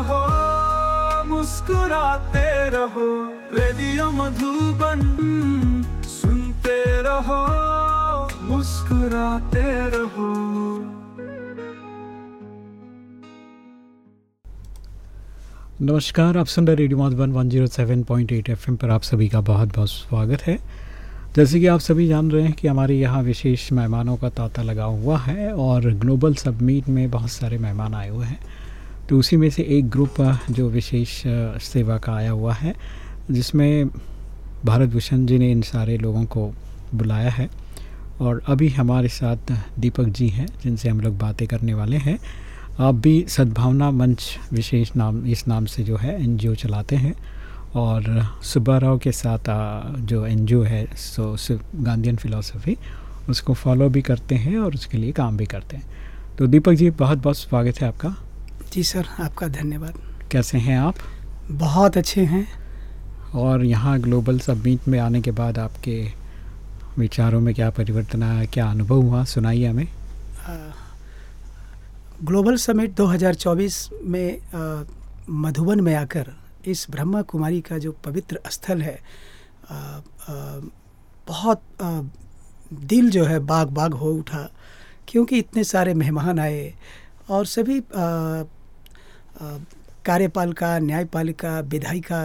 रहो, मुस्कुराते रहो, रेडियो मधुबन सुनते रहो, मुस्कुराते रहो। नमस्कार, आप सुन रहे रेडियो मधुबन 107.8 एफएम पर आप सभी का बहुत बहुत स्वागत है। जैसे कि आप सभी जान रहे हैं कि हमारे यहाँ विशेष मेहमानों का तांता लगा हुआ है और ग्लोबल सबमीट में बहुत सारे मेहमान आए हुए हैं। तो उसी में से एक ग्रुप जो विशेष सेवा का आया हुआ है, जिसमें भारत भूषण जी ने इन सारे लोगों को बुलाया है और अभी हमारे साथ दीपक जी हैं, जिनसे हम लोग बातें करने वाले हैं। आप भी सद्भावना मंच विशेष नाम, इस नाम से जो है, एनजीओ चलाते हैं और सुब्बा राव के साथ जो एनजीओ है, सो गांधीन फ़िलासफ़ी, उसको फॉलो भी करते हैं और उसके लिए काम भी करते हैं। तो दीपक जी बहुत बहुत स्वागत है आपका। जी सर आपका धन्यवाद। कैसे हैं आप? बहुत अच्छे हैं। और यहाँ ग्लोबल सबमीट में आने के बाद आपके विचारों में क्या परिवर्तन आया क्या अनुभव हुआ सुनाइए हमें। ग्लोबल समिट 2024 में आ, मधुबन में आकर इस ब्रह्मा कुमारी का जो पवित्र स्थल है आ, आ, बहुत आ, दिल जो है बाग बाग हो उठा क्योंकि इतने सारे मेहमान आए और सभी कार्यपालिका न्यायपालिका विधायिका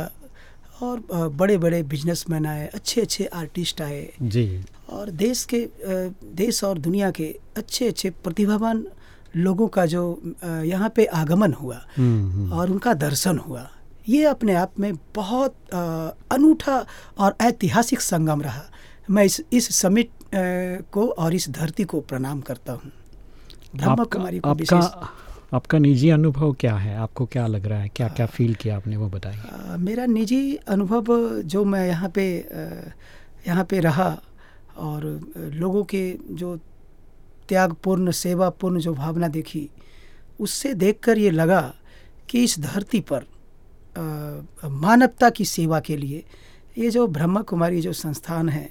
और बड़े बड़े बिजनेसमैन आए अच्छे अच्छे आर्टिस्ट आए। जी। और देश के देश और दुनिया के अच्छे अच्छे प्रतिभावान लोगों का जो यहाँ पे आगमन हुआ हम्म, हम्म। और उनका दर्शन हुआ ये अपने आप में बहुत अनूठा और ऐतिहासिक संगम रहा। मैं इस इस समिट को और इस धरती को प्रणाम करता हूँ। ब्रह्मा कुमारी को आपका आपका निजी अनुभव क्या है? आपको क्या लग रहा है? क्या क्या फील किया आपने? वो बताइए। मेरा निजी अनुभव जो मैं यहाँ पे यहाँ पे रहा और लोगों के जो त्यागपूर्ण सेवापूर्ण जो भावना देखी उससे देखकर ये लगा कि इस धरती पर आ, मानवता की सेवा के लिए ये जो ब्रह्मा कुमारी जो संस्थान है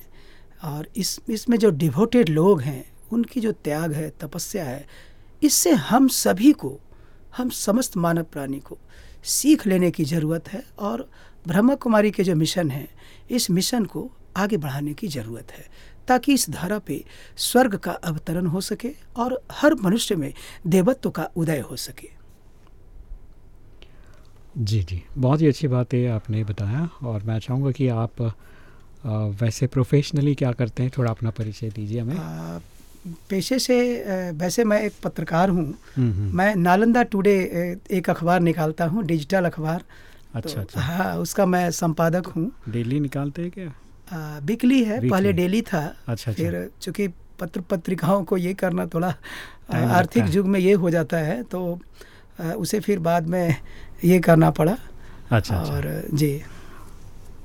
और इस इसमें जो डिवोटेड लोग हैं उनकी जो त्याग है तपस्या है इससे हम सभी को हम समस्त मानव प्राणी को सीख लेने की ज़रूरत है और ब्रह्मा कुमारी के जो मिशन है इस मिशन को आगे बढ़ाने की ज़रूरत है ताकि इस धारा पे स्वर्ग का अवतरण हो सके और हर मनुष्य में देवत्व का उदय हो सके। जी जी। बहुत ही अच्छी बात है आपने बताया और मैं चाहूँगा कि आप आ, वैसे प्रोफेशनली क्या करते हैं थोड़ा अपना परिचय दीजिए हमें। पेशे से वैसे मैं एक पत्रकार हूँ। हम्म, हम्म। मैं नालंदा टुडे एक अखबार निकालता हूँ डिजिटल अखबार। अच्छा तो, अच्छा। हाँ उसका मैं संपादक हूँ। डेली निकालते हैं क्या? वीकली है पहले डेली था। अच्छा, अच्छा। फिर चूँकि पत्र पत्रिकाओं को ये करना थोड़ा आर्थिक युग में ये हो जाता है तो उसे फिर बाद में ये करना पड़ा। अच्छा, अच्छा। और जी।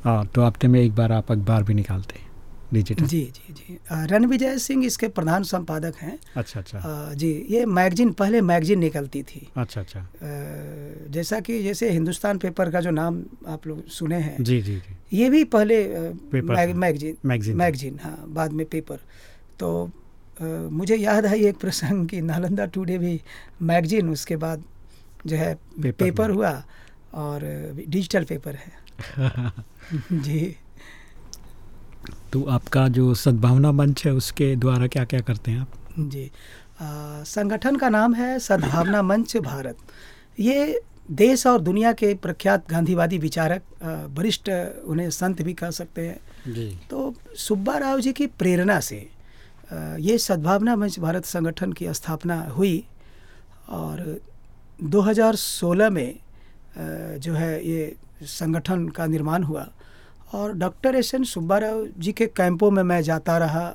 हाँ तो हफ़्ते में एक बार आप अखबार भी निकालते हैं। डिजिटल। जी जी जी। रणविजय सिंह इसके प्रधान संपादक हैं। अच्छा अच्छा। जी ये मैगजीन पहले मैगजीन निकलती थी। अच्छा अच्छा। जैसा कि जैसे हिंदुस्तान पेपर का जो नाम आप लोग सुने हैं जी जी जी। ये भी पहले मैगजीन मैगजीन मैगजीन हाँ बाद में पेपर। तो आ, मुझे याद है एक प्रसंग कि नालंदा टुडे भी मैगजीन उसके बाद जो है पेपर, पेपर हुआ और डिजिटल पेपर है। जी। तो आपका जो सद्भावना मंच है उसके द्वारा क्या क्या करते हैं आप? जी। संगठन का नाम है सद्भावना मंच भारत। ये देश और दुनिया के प्रख्यात गांधीवादी विचारक वरिष्ठ उन्हें संत भी कह सकते हैं। जी। तो सुब्बा राव जी की प्रेरणा से आ, ये सद्भावना मंच भारत संगठन की स्थापना हुई और 2016 में आ, जो है ये संगठन का निर्माण हुआ। और doctor S N Subbarao ji के कैंपों में मैं जाता रहा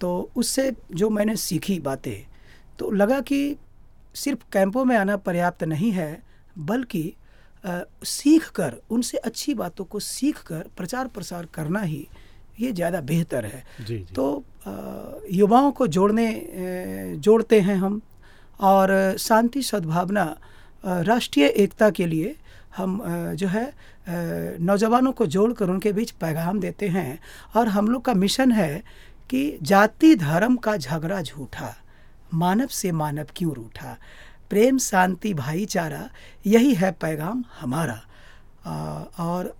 तो उससे जो मैंने सीखी बातें तो लगा कि सिर्फ़ कैंपों में आना पर्याप्त नहीं है बल्कि सीख कर उनसे अच्छी बातों को सीख कर प्रचार प्रसार करना ही ये ज़्यादा बेहतर है जी, जी। तो युवाओं को जोड़ने जोड़ते हैं हम और शांति सद्भावना राष्ट्रीय एकता के लिए हम जो है नौजवानों को जोड़कर उनके बीच पैगाम देते हैं और हम लोग का मिशन है कि जाति धर्म का झगड़ा झूठा मानव से मानव क्यों रूठा? प्रेम शांति भाईचारा यही है पैगाम हमारा। और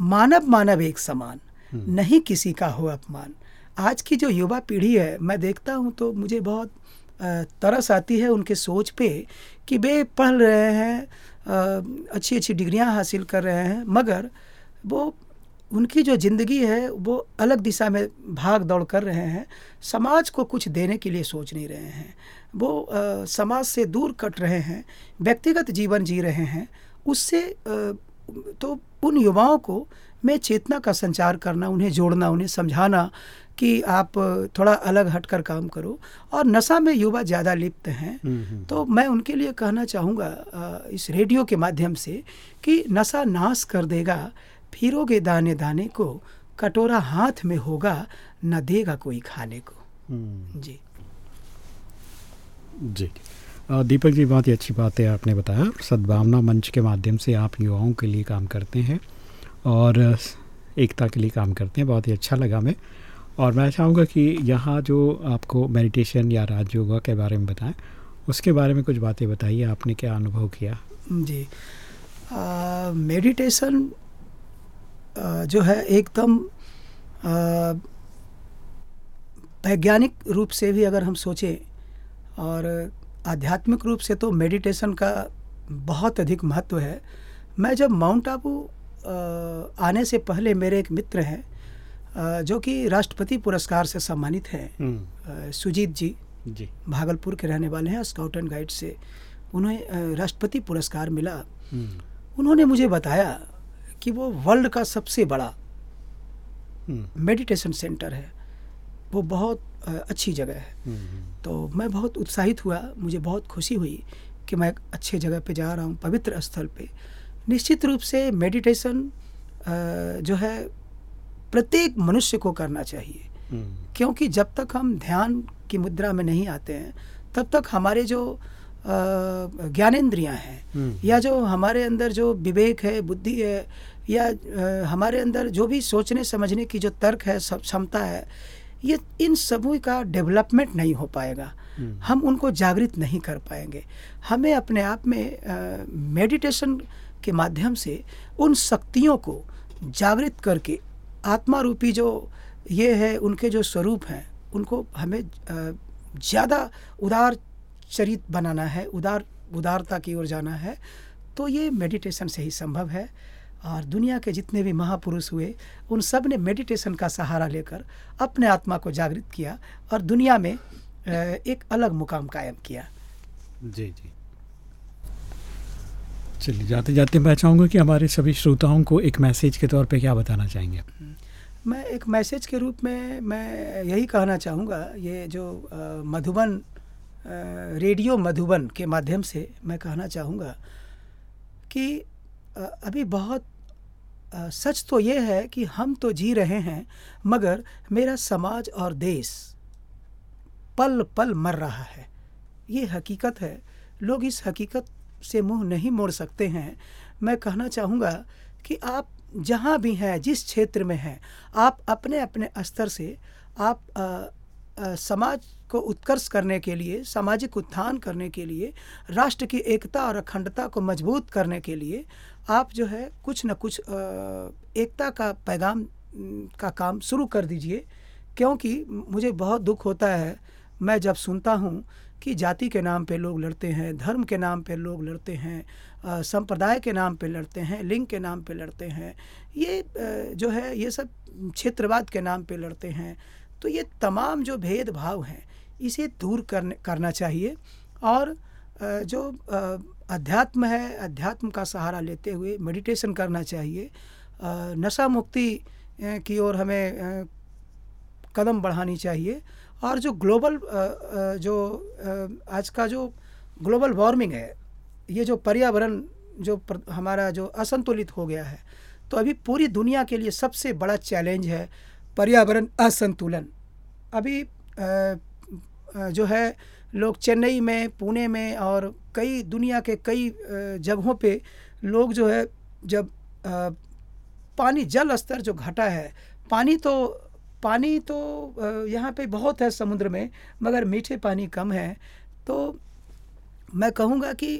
मानव मानव एक समान हम्म। नहीं किसी का हो अपमान। आज की जो युवा पीढ़ी है मैं देखता हूँ तो मुझे बहुत तरस आती है उनके सोच पे कि वे पढ़ रहे हैं अच्छी अच्छी डिग्रियाँ हासिल कर रहे हैं मगर वो उनकी जो ज़िंदगी है वो अलग दिशा में भाग दौड़ कर रहे हैं समाज को कुछ देने के लिए सोच नहीं रहे हैं। वो आ, समाज से दूर कट रहे हैं व्यक्तिगत जीवन जी रहे हैं उससे आ, तो उन युवाओं को मैं चेतना का संचार करना उन्हें जोड़ना उन्हें समझाना कि आप थोड़ा अलग हटकर काम करो। और नशा में युवा ज़्यादा लिप्त हैं। हम्म, हम्म। तो मैं उनके लिए कहना चाहूँगा इस रेडियो के माध्यम से कि नशा नाश कर देगा फिरोगे दाने दाने को कटोरा हाथ में होगा न देगा कोई खाने को। हम्म। जी। जी। दीपक जी बहुत ही अच्छी बात है आपने बताया। सद्भावना मंच के माध्यम से आप युवाओं के लिए काम करते हैं। और एकता के लिए काम करते हैं। बहुत ही अच्छा लगा मैं और मैं चाहूँगा कि यहाँ जो आपको मेडिटेशन या राज योगा के बारे में बताएँ, उसके बारे में कुछ बातें बताइए, आपने क्या अनुभव किया? जी। मेडिटेशन जो है एकदम वैज्ञानिक रूप से भी अगर हम सोचें, और आध्यात्मिक रूप से तो मेडिटेशन का बहुत अधिक महत्व है। मैं जब माउंट आबू आने से पहले मेरे एक मित्र हैं जो कि राष्ट्रपति पुरस्कार से सम्मानित हैं। हम्म। सुजीत जी जी। भागलपुर के रहने वाले हैं स्काउट एंड गाइड से उन्हें राष्ट्रपति पुरस्कार मिला। हम्म। उन्होंने मुझे बताया कि वो वर्ल्ड का सबसे बड़ा मेडिटेशन हम्म। सेंटर है। वो बहुत अच्छी जगह है। तो मैं बहुत उत्साहित हुआ मुझे बहुत खुशी हुई कि मैं अच्छे जगह पे जा रहा हूँ पवित्र स्थल पे। निश्चित रूप से मेडिटेशन जो है प्रत्येक मनुष्य को करना चाहिए हम्म। क्योंकि जब तक हम ध्यान की मुद्रा में नहीं आते हैं तब तक हमारे जो ज्ञानेन्द्रियाँ हैं हम्म। या जो हमारे अंदर जो विवेक है बुद्धि है या आ, हमारे अंदर जो भी सोचने समझने की जो तर्क है क्षमता है ये इन सबों का डेवलपमेंट नहीं हो पाएगा हम्म। हम उनको जागृत नहीं कर पाएँगे हमें अपने आप में मेडिटेशन के माध्यम से उन शक्तियों को जागृत करके आत्मा रूपी जो ये है, उनके जो स्वरूप हैं, उनको हमें ज़्यादा उदार चरित बनाना है, उदार, उदारता की ओर जाना है तो ये मेडिटेशन से ही संभव है। और दुनिया के जितने भी महापुरुष हुए, उन सबने मेडिटेशन का सहारा लेकर अपने आत्मा को जागृत किया और दुनिया में एक अलग मुकाम कायम किया। जी जी। चलिए, जाते जाते मैं चाहूँगा कि हमारे सभी श्रोताओं को एक मैसेज के तौर पे क्या बताना चाहेंगे? मैं एक मैसेज के रूप में मैं यही कहना चाहूँगा, ये जो मधुबन रेडियो मधुबन के माध्यम से मैं कहना चाहूँगा कि अभी बहुत सच तो ये है कि हम तो जी रहे हैं, मगर मेरा समाज और देश पल पल मर रहा है। ये हकीकत है। लोग इस हकीकत से मुँह नहीं मोड़ सकते हैं। मैं कहना चाहूँगा कि आप जहाँ भी हैं जिस क्षेत्र में हैं आप अपने अपने स्तर से आप आ, आ, समाज को उत्कर्ष करने के लिए सामाजिक उत्थान करने के लिए राष्ट्र की एकता और अखंडता को मज़बूत करने के लिए आप जो है कुछ न कुछ एकता का पैगाम का काम शुरू कर दीजिए। क्योंकि मुझे बहुत दुख होता है मैं जब सुनता हूँ कि जाति के नाम पे लोग लड़ते हैं, धर्म के नाम पे लोग लड़ते हैं संप्रदाय के नाम पे लड़ते हैं, लिंग के नाम पे लड़ते हैं, ये जो है, ये सब क्षेत्रवाद के नाम पे लड़ते हैं। तो ये तमाम जो भेदभाव हैं, इसे दूर करने, करना चाहिए और जो अध्यात्म है, अध्यात्म का सहारा लेते हुए मेडिटेशन करना चाहिए। नशा मुक्ति की ओर हमें कदम बढ़ानी चाहिए। और जो ग्लोबल जो आज का जो ग्लोबल वार्मिंग है, ये जो पर्यावरण जो हमारा जो असंतुलित हो गया है तो अभी पूरी दुनिया के लिए सबसे बड़ा चैलेंज है पर्यावरण असंतुलन। अभी जो है, लोग चेन्नई में, पुणे में और कई दुनिया के कई जगहों पे लोग जो है, जब पानी जल स्तर जो घटा है, पानी तो पानी तो यहाँ पे बहुत है समुद्र में मगर मीठे पानी कम है। तो मैं कहूँगा कि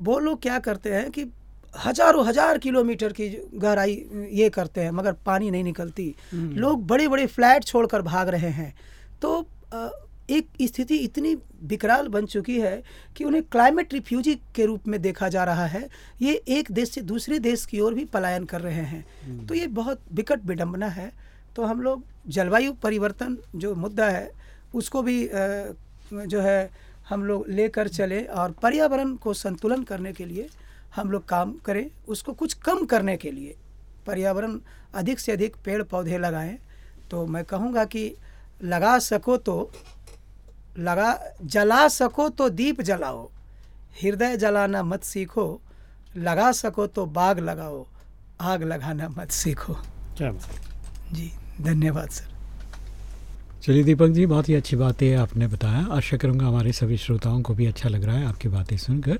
वो लोग क्या करते हैं कि हज़ारों हज़ार किलोमीटर की गहराई ये करते हैं मगर पानी नहीं निकलती। हम्म। लोग बड़े बड़े फ्लैट छोड़कर भाग रहे हैं। तो एक स्थिति इतनी विकराल बन चुकी है कि उन्हें क्लाइमेट रिफ्यूजी के रूप में देखा जा रहा है। ये एक देश से दूसरे देश की ओर भी पलायन कर रहे हैं। हम्म। तो ये बहुत विकट विडम्बना है। तो हम लोग जलवायु परिवर्तन जो मुद्दा है उसको भी जो है हम लोग लेकर चले और पर्यावरण को संतुलन करने के लिए हम लोग काम करें। उसको कुछ कम करने के लिए पर्यावरण अधिक से अधिक पेड़ पौधे लगाएँ। तो मैं कहूँगा कि लगा सको तो लगा जला सको तो दीप जलाओ हृदय जलाना मत सीखो लगा सको तो बाग लगाओ आग लगाना मत सीखो। क्या जी। धन्यवाद, सर। चलिए दीपक जी, बहुत ही अच्छी बातें आपने बताया। आशा करूँगा हमारे सभी श्रोताओं को भी अच्छा लग रहा है आपकी बातें सुनकर।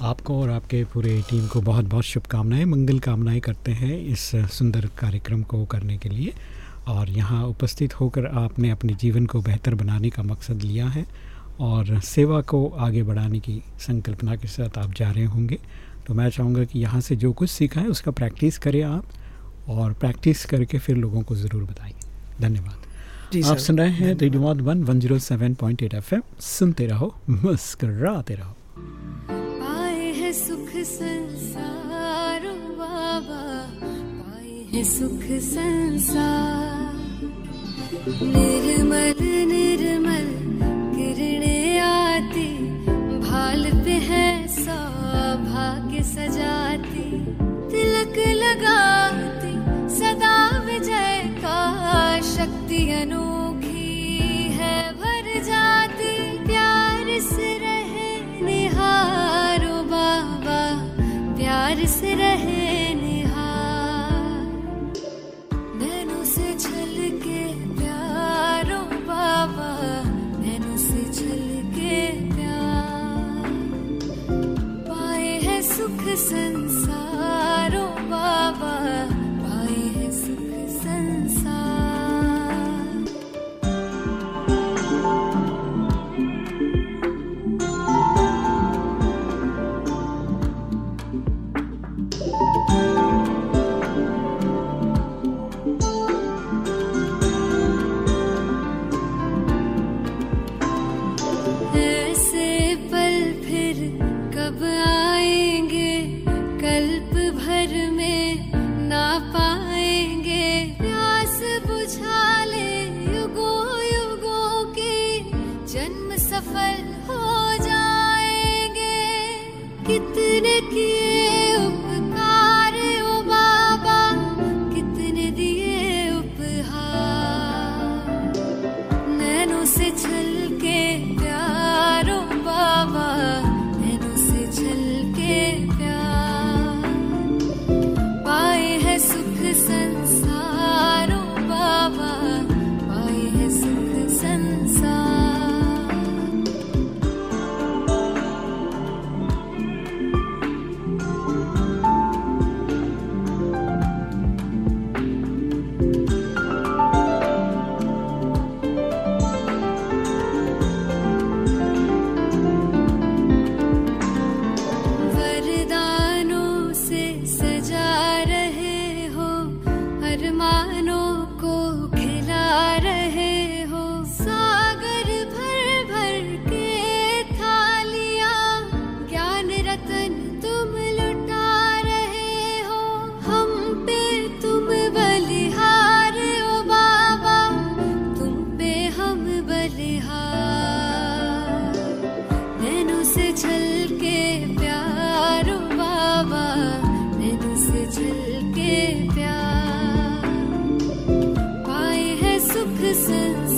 आपको और आपके पूरे टीम को बहुत बहुत शुभकामनाएँ, मंगल कामनाएँ करते हैं इस सुंदर कार्यक्रम को करने के लिए। और यहाँ उपस्थित होकर आपने अपने जीवन को बेहतर बनाने का मकसद लिया है और सेवा को आगे बढ़ाने की संकल्पना के साथ आप जा रहे होंगे। तो मैं चाहूँगा कि यहाँ से जो कुछ सीखा है उसका प्रैक्टिस करें आप। और प्रैक्टिस करके फिर लोगों को ज़रूर बताइए। धन्यवाद। आप सुन रहे हैं radio mod one one zero seven point eight F M सुनते रहो मुस्कराते रहो। पाए है सुख संसार बाबा। पाए है सुख संसार। निर्मल निर्मल किरणे आती भाल पे है सौभाग्य सजाती। तिलक लगाती प्यार से रहे जन्म सफल हो जाएँगे। कितने की this is